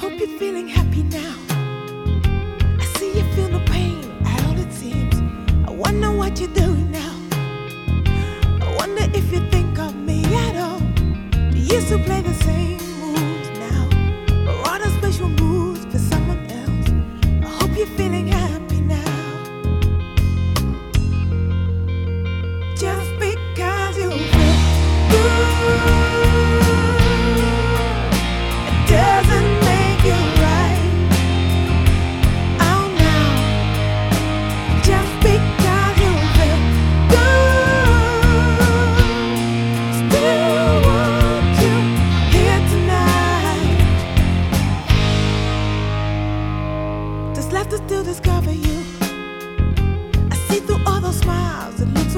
hope you're feeling happy now. I see you feel no pain at all it seems. I wonder what you're doing now. I wonder if you think of me at all. Do you still play the same? left to still discover you. I see through all those smiles and looks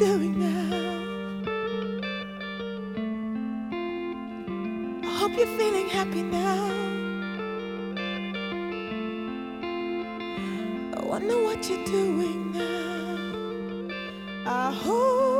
doing now? I hope you're feeling happy now. I wonder what you're doing now. I hope.